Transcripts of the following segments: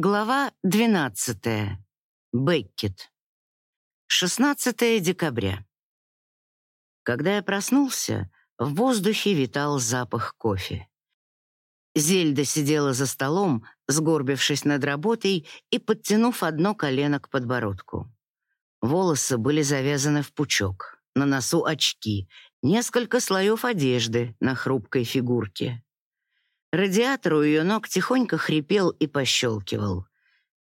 Глава 12. Беккет. 16 декабря. Когда я проснулся, в воздухе витал запах кофе. Зельда сидела за столом, сгорбившись над работой и подтянув одно колено к подбородку. Волосы были завязаны в пучок, на носу очки, несколько слоев одежды на хрупкой фигурке. Радиатор у ее ног тихонько хрипел и пощелкивал.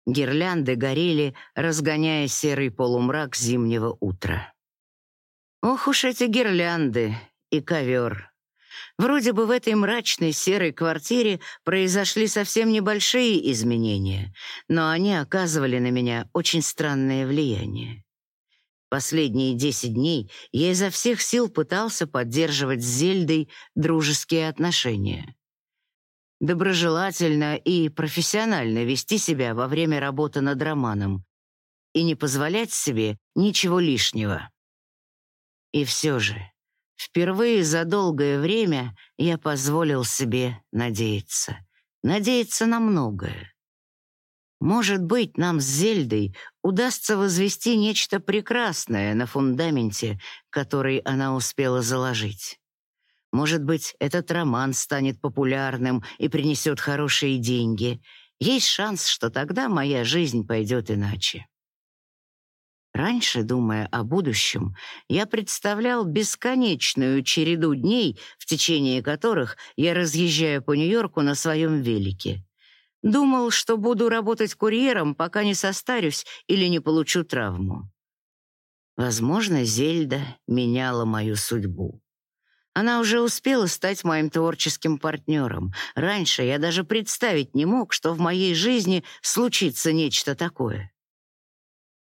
Гирлянды горели, разгоняя серый полумрак зимнего утра. Ох уж эти гирлянды и ковер. Вроде бы в этой мрачной серой квартире произошли совсем небольшие изменения, но они оказывали на меня очень странное влияние. Последние десять дней я изо всех сил пытался поддерживать с Зельдой дружеские отношения доброжелательно и профессионально вести себя во время работы над романом и не позволять себе ничего лишнего. И все же, впервые за долгое время я позволил себе надеяться. Надеяться на многое. Может быть, нам с Зельдой удастся возвести нечто прекрасное на фундаменте, который она успела заложить. Может быть, этот роман станет популярным и принесет хорошие деньги. Есть шанс, что тогда моя жизнь пойдет иначе. Раньше, думая о будущем, я представлял бесконечную череду дней, в течение которых я разъезжаю по Нью-Йорку на своем велике. Думал, что буду работать курьером, пока не состарюсь или не получу травму. Возможно, Зельда меняла мою судьбу. Она уже успела стать моим творческим партнером. Раньше я даже представить не мог, что в моей жизни случится нечто такое.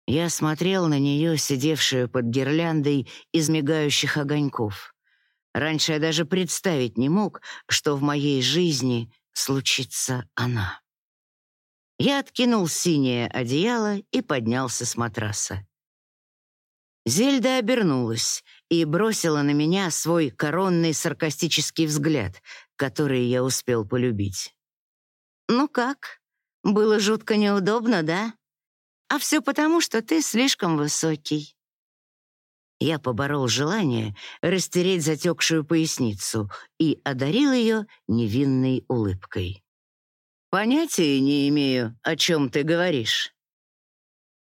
Я смотрел на нее, сидевшую под гирляндой из мигающих огоньков. Раньше я даже представить не мог, что в моей жизни случится она. Я откинул синее одеяло и поднялся с матраса. Зельда обернулась и бросила на меня свой коронный саркастический взгляд, который я успел полюбить. «Ну как? Было жутко неудобно, да? А все потому, что ты слишком высокий». Я поборол желание растереть затекшую поясницу и одарил ее невинной улыбкой. «Понятия не имею, о чем ты говоришь».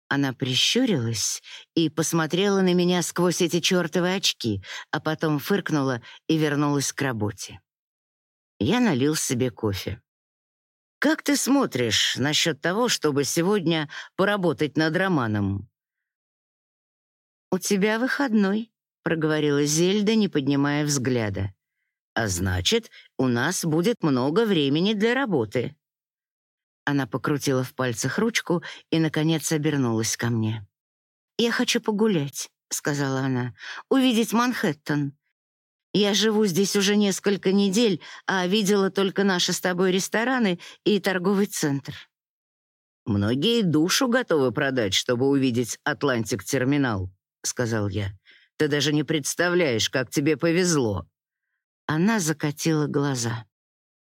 Она прищурилась и посмотрела на меня сквозь эти чертовы очки, а потом фыркнула и вернулась к работе. Я налил себе кофе. «Как ты смотришь насчет того, чтобы сегодня поработать над романом?» «У тебя выходной», — проговорила Зельда, не поднимая взгляда. «А значит, у нас будет много времени для работы». Она покрутила в пальцах ручку и, наконец, обернулась ко мне. «Я хочу погулять», — сказала она, — «увидеть Манхэттен. Я живу здесь уже несколько недель, а видела только наши с тобой рестораны и торговый центр». «Многие душу готовы продать, чтобы увидеть Атлантик-терминал», — сказал я. «Ты даже не представляешь, как тебе повезло». Она закатила глаза.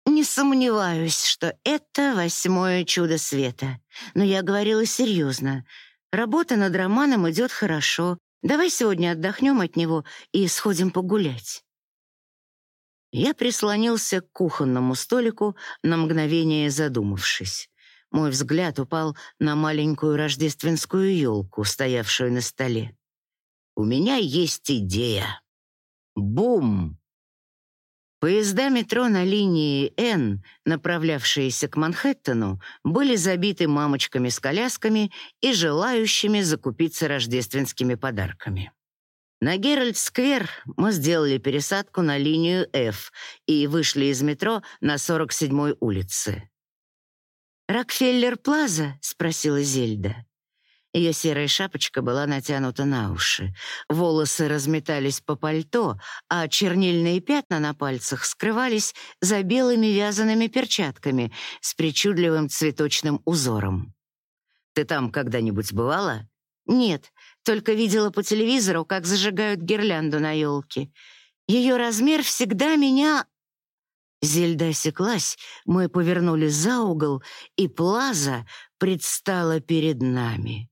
Не сомневаюсь, что это восьмое чудо света. Но я говорила серьезно. Работа над романом идет хорошо. Давай сегодня отдохнем от него и сходим погулять. Я прислонился к кухонному столику, на мгновение задумавшись. Мой взгляд упал на маленькую рождественскую елку, стоявшую на столе. «У меня есть идея». Бум! Поезда метро на линии Н, направлявшиеся к Манхэттену, были забиты мамочками с колясками и желающими закупиться рождественскими подарками. На Геральд-сквер мы сделали пересадку на линию F и вышли из метро на 47-й улице. «Рокфеллер-плаза?» — спросила Зельда. Ее серая шапочка была натянута на уши. Волосы разметались по пальто, а чернильные пятна на пальцах скрывались за белыми вязаными перчатками с причудливым цветочным узором. «Ты там когда-нибудь бывала?» «Нет, только видела по телевизору, как зажигают гирлянду на елке. Ее размер всегда меня...» Зельда осеклась, мы повернули за угол, и Плаза предстала перед нами.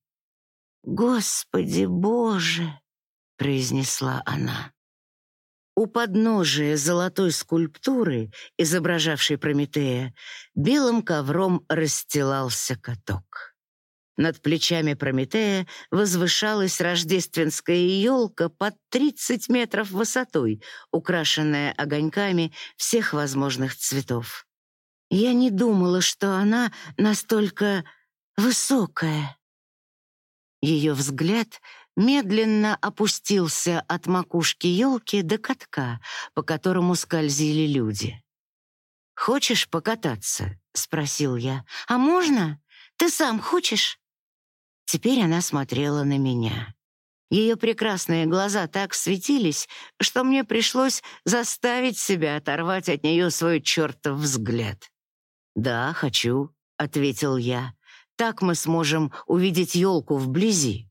«Господи Боже!» — произнесла она. У подножия золотой скульптуры, изображавшей Прометея, белым ковром расстилался каток. Над плечами Прометея возвышалась рождественская елка под 30 метров высотой, украшенная огоньками всех возможных цветов. Я не думала, что она настолько высокая. Ее взгляд медленно опустился от макушки елки до катка, по которому скользили люди. «Хочешь покататься?» — спросил я. «А можно? Ты сам хочешь?» Теперь она смотрела на меня. Ее прекрасные глаза так светились, что мне пришлось заставить себя оторвать от нее свой чертов взгляд. «Да, хочу», — ответил я. «Так мы сможем увидеть елку вблизи».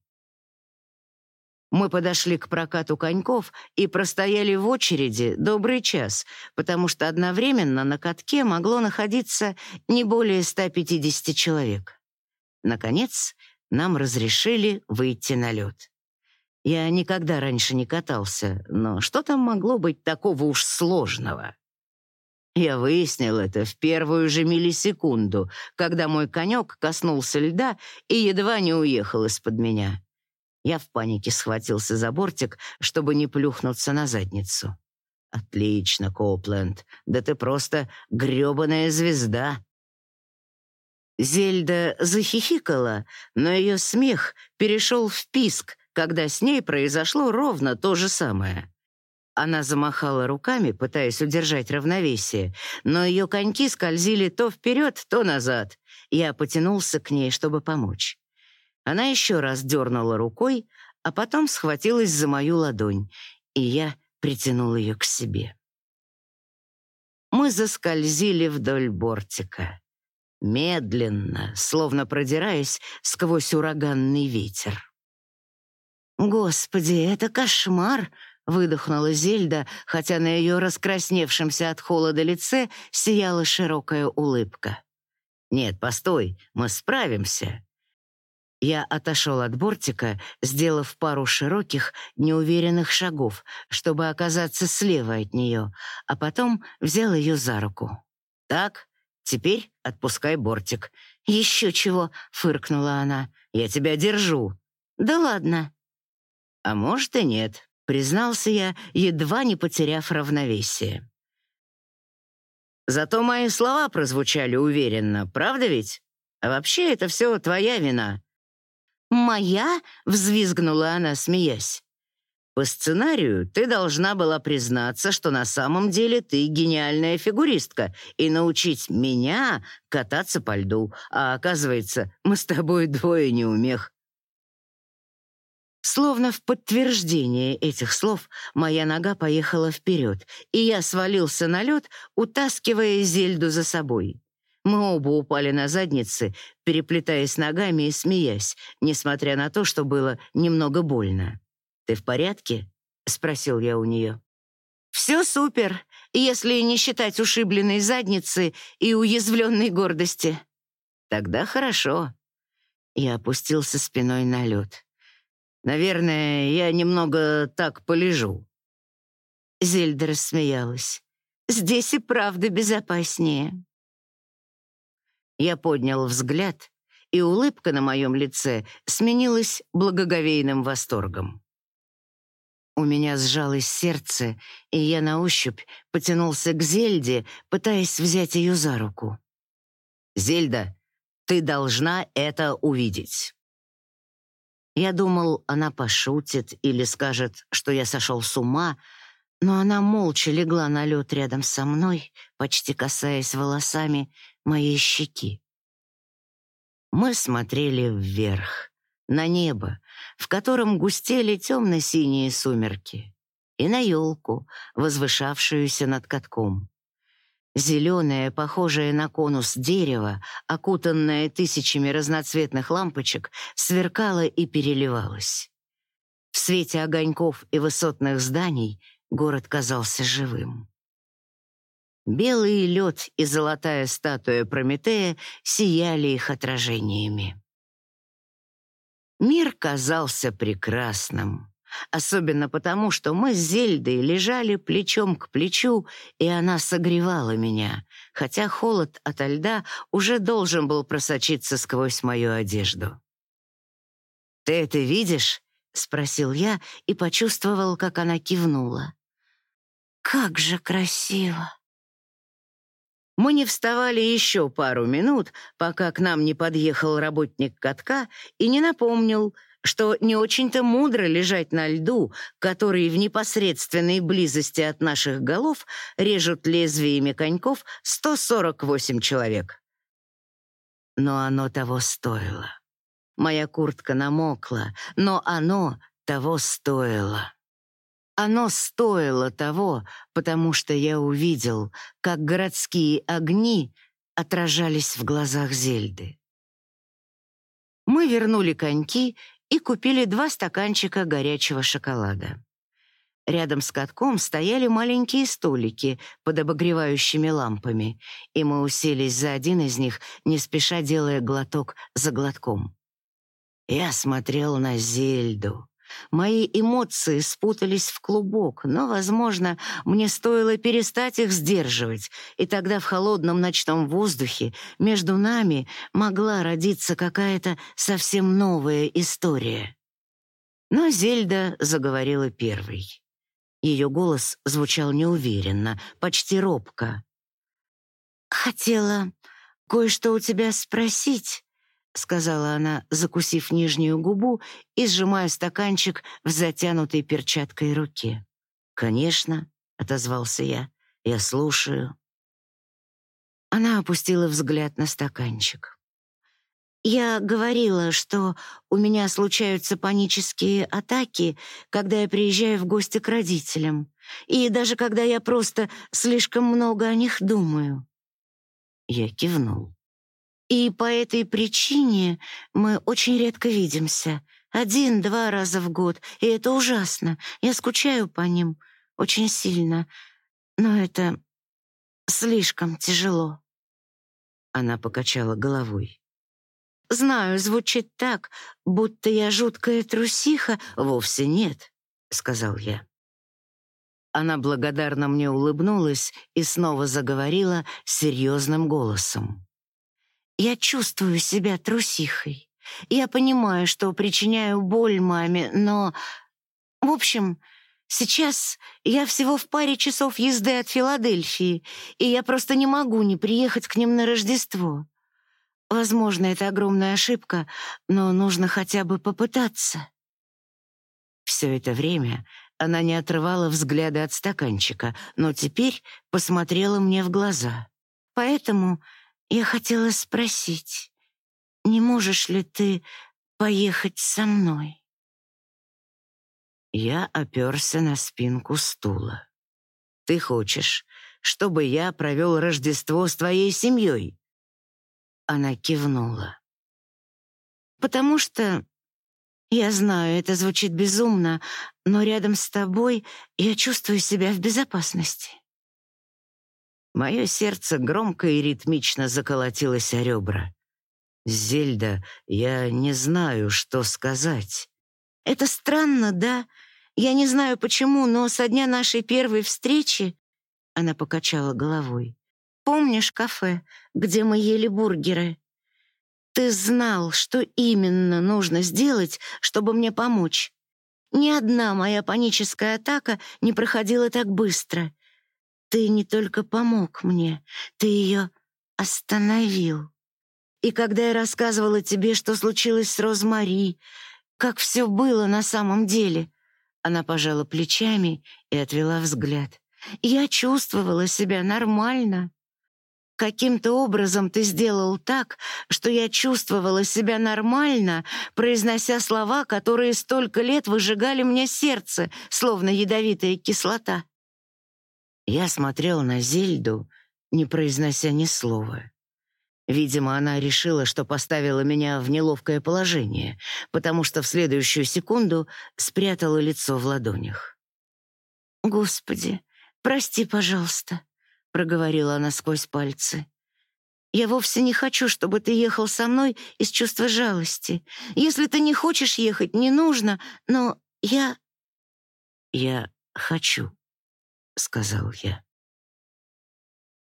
Мы подошли к прокату коньков и простояли в очереди добрый час, потому что одновременно на катке могло находиться не более 150 человек. Наконец, нам разрешили выйти на лед. Я никогда раньше не катался, но что там могло быть такого уж сложного? Я выяснил это в первую же миллисекунду, когда мой конек коснулся льда и едва не уехал из-под меня. Я в панике схватился за бортик, чтобы не плюхнуться на задницу. «Отлично, Копленд, да ты просто грёбаная звезда!» Зельда захихикала, но ее смех перешел в писк, когда с ней произошло ровно то же самое. Она замахала руками, пытаясь удержать равновесие, но ее коньки скользили то вперед, то назад. Я потянулся к ней, чтобы помочь. Она еще раз дернула рукой, а потом схватилась за мою ладонь, и я притянул ее к себе. Мы заскользили вдоль бортика медленно, словно продираясь сквозь ураганный ветер. «Господи, это кошмар!» — выдохнула Зельда, хотя на ее раскрасневшемся от холода лице сияла широкая улыбка. «Нет, постой, мы справимся!» Я отошел от бортика, сделав пару широких, неуверенных шагов, чтобы оказаться слева от нее, а потом взял ее за руку. «Так, Теперь отпускай бортик». «Еще чего?» — фыркнула она. «Я тебя держу». «Да ладно». «А может и нет», — признался я, едва не потеряв равновесие. «Зато мои слова прозвучали уверенно, правда ведь? А вообще это все твоя вина». «Моя?» — взвизгнула она, смеясь. По сценарию ты должна была признаться, что на самом деле ты гениальная фигуристка и научить меня кататься по льду, а оказывается, мы с тобой двое неумех. Словно в подтверждение этих слов моя нога поехала вперед, и я свалился на лед, утаскивая Зельду за собой. Мы оба упали на задницы, переплетаясь ногами и смеясь, несмотря на то, что было немного больно. «Ты в порядке?» — спросил я у нее. «Все супер, если не считать ушибленной задницы и уязвленной гордости». «Тогда хорошо». Я опустился спиной на лед. «Наверное, я немного так полежу». Зельда рассмеялась. «Здесь и правда безопаснее». Я поднял взгляд, и улыбка на моем лице сменилась благоговейным восторгом. У меня сжалось сердце, и я на ощупь потянулся к Зельде, пытаясь взять ее за руку. «Зельда, ты должна это увидеть». Я думал, она пошутит или скажет, что я сошел с ума, но она молча легла на лед рядом со мной, почти касаясь волосами моей щеки. Мы смотрели вверх на небо, в котором густели темно-синие сумерки, и на елку, возвышавшуюся над катком. Зеленое, похожее на конус дерево, окутанное тысячами разноцветных лампочек, сверкало и переливалось. В свете огоньков и высотных зданий город казался живым. Белый лед и золотая статуя Прометея сияли их отражениями. Мир казался прекрасным, особенно потому, что мы с Зельдой лежали плечом к плечу, и она согревала меня, хотя холод ото льда уже должен был просочиться сквозь мою одежду. «Ты это видишь?» — спросил я и почувствовал, как она кивнула. «Как же красиво!» Мы не вставали еще пару минут, пока к нам не подъехал работник катка и не напомнил, что не очень-то мудро лежать на льду, который в непосредственной близости от наших голов режут лезвиями коньков 148 человек. Но оно того стоило. Моя куртка намокла, но оно того стоило. Оно стоило того, потому что я увидел, как городские огни отражались в глазах Зельды. Мы вернули коньки и купили два стаканчика горячего шоколада. Рядом с катком стояли маленькие столики под обогревающими лампами, и мы уселись за один из них, не спеша делая глоток за глотком. Я смотрел на Зельду, Мои эмоции спутались в клубок, но, возможно, мне стоило перестать их сдерживать, и тогда в холодном ночном воздухе между нами могла родиться какая-то совсем новая история. Но Зельда заговорила первой. Ее голос звучал неуверенно, почти робко. «Хотела кое-что у тебя спросить», — сказала она, закусив нижнюю губу и сжимая стаканчик в затянутой перчаткой руке. «Конечно», — отозвался я, — «я слушаю». Она опустила взгляд на стаканчик. «Я говорила, что у меня случаются панические атаки, когда я приезжаю в гости к родителям, и даже когда я просто слишком много о них думаю». Я кивнул. И по этой причине мы очень редко видимся. Один-два раза в год, и это ужасно. Я скучаю по ним очень сильно, но это слишком тяжело. Она покачала головой. «Знаю, звучит так, будто я жуткая трусиха. Вовсе нет», — сказал я. Она благодарно мне улыбнулась и снова заговорила серьезным голосом. Я чувствую себя трусихой. Я понимаю, что причиняю боль маме, но... В общем, сейчас я всего в паре часов езды от Филадельфии, и я просто не могу не приехать к ним на Рождество. Возможно, это огромная ошибка, но нужно хотя бы попытаться. Все это время она не отрывала взгляда от стаканчика, но теперь посмотрела мне в глаза. Поэтому я хотела спросить, не можешь ли ты поехать со мной? Я оперся на спинку стула. Ты хочешь, чтобы я провел Рождество с твоей семьей? Она кивнула. Потому что я знаю, это звучит безумно, но рядом с тобой я чувствую себя в безопасности. Мое сердце громко и ритмично заколотилось о ребра. «Зельда, я не знаю, что сказать». «Это странно, да? Я не знаю почему, но со дня нашей первой встречи...» Она покачала головой. «Помнишь кафе, где мы ели бургеры? Ты знал, что именно нужно сделать, чтобы мне помочь. Ни одна моя паническая атака не проходила так быстро. Ты не только помог мне, ты ее остановил. И когда я рассказывала тебе, что случилось с Розмари, как все было на самом деле, она пожала плечами и отвела взгляд. Я чувствовала себя нормально. Каким-то образом ты сделал так, что я чувствовала себя нормально, произнося слова, которые столько лет выжигали мне сердце, словно ядовитая кислота. Я смотрел на Зельду, не произнося ни слова. Видимо, она решила, что поставила меня в неловкое положение, потому что в следующую секунду спрятала лицо в ладонях. «Господи, прости, пожалуйста», — проговорила она сквозь пальцы. «Я вовсе не хочу, чтобы ты ехал со мной из чувства жалости. Если ты не хочешь ехать, не нужно, но я...» «Я хочу», — сказал я.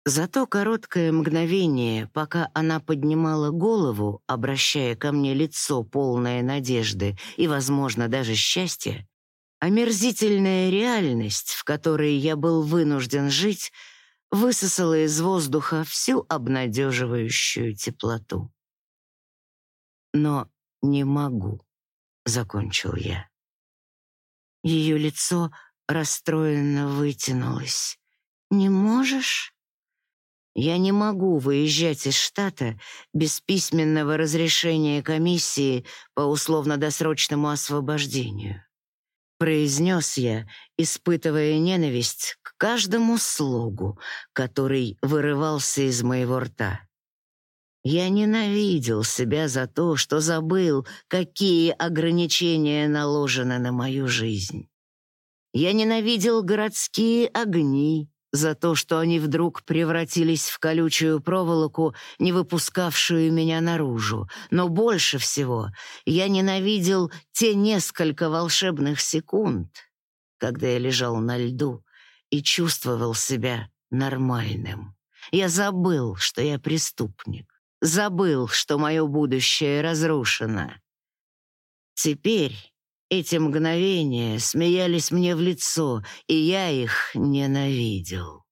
За то короткое мгновение, пока она поднимала голову, обращая ко мне лицо полное надежды и, возможно, даже счастья, омерзительная реальность, в которой я был вынужден жить, высосала из воздуха всю обнадеживающую теплоту. «Но не могу», — закончил я. Ее лицо расстроенно вытянулось. «Не можешь?» Я не могу выезжать из штата без письменного разрешения комиссии по условно-досрочному освобождению. Произнес я, испытывая ненависть к каждому слогу, который вырывался из моего рта. Я ненавидел себя за то, что забыл, какие ограничения наложены на мою жизнь. Я ненавидел городские огни, за то, что они вдруг превратились в колючую проволоку, не выпускавшую меня наружу. Но больше всего я ненавидел те несколько волшебных секунд, когда я лежал на льду и чувствовал себя нормальным. Я забыл, что я преступник. Забыл, что мое будущее разрушено. Теперь эти мгновения смеялись мне в лицо, и я их ненавидел.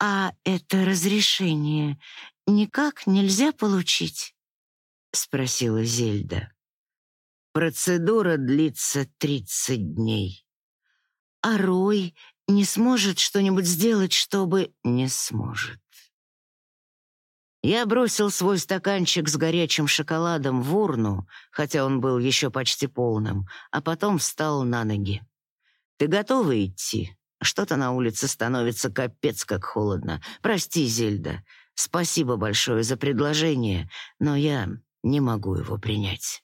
«А это разрешение никак нельзя получить?» — спросила Зельда. «Процедура длится тридцать дней. А Рой не сможет что-нибудь сделать, чтобы...» «Не сможет. Я бросил свой стаканчик с горячим шоколадом в урну, хотя он был еще почти полным, а потом встал на ноги. «Ты готова идти? Что-то на улице становится капец как холодно. Прости, Зельда. Спасибо большое за предложение, но я не могу его принять.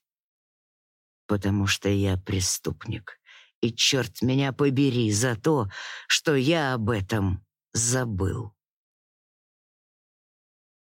Потому что я преступник. И черт меня побери за то, что я об этом забыл».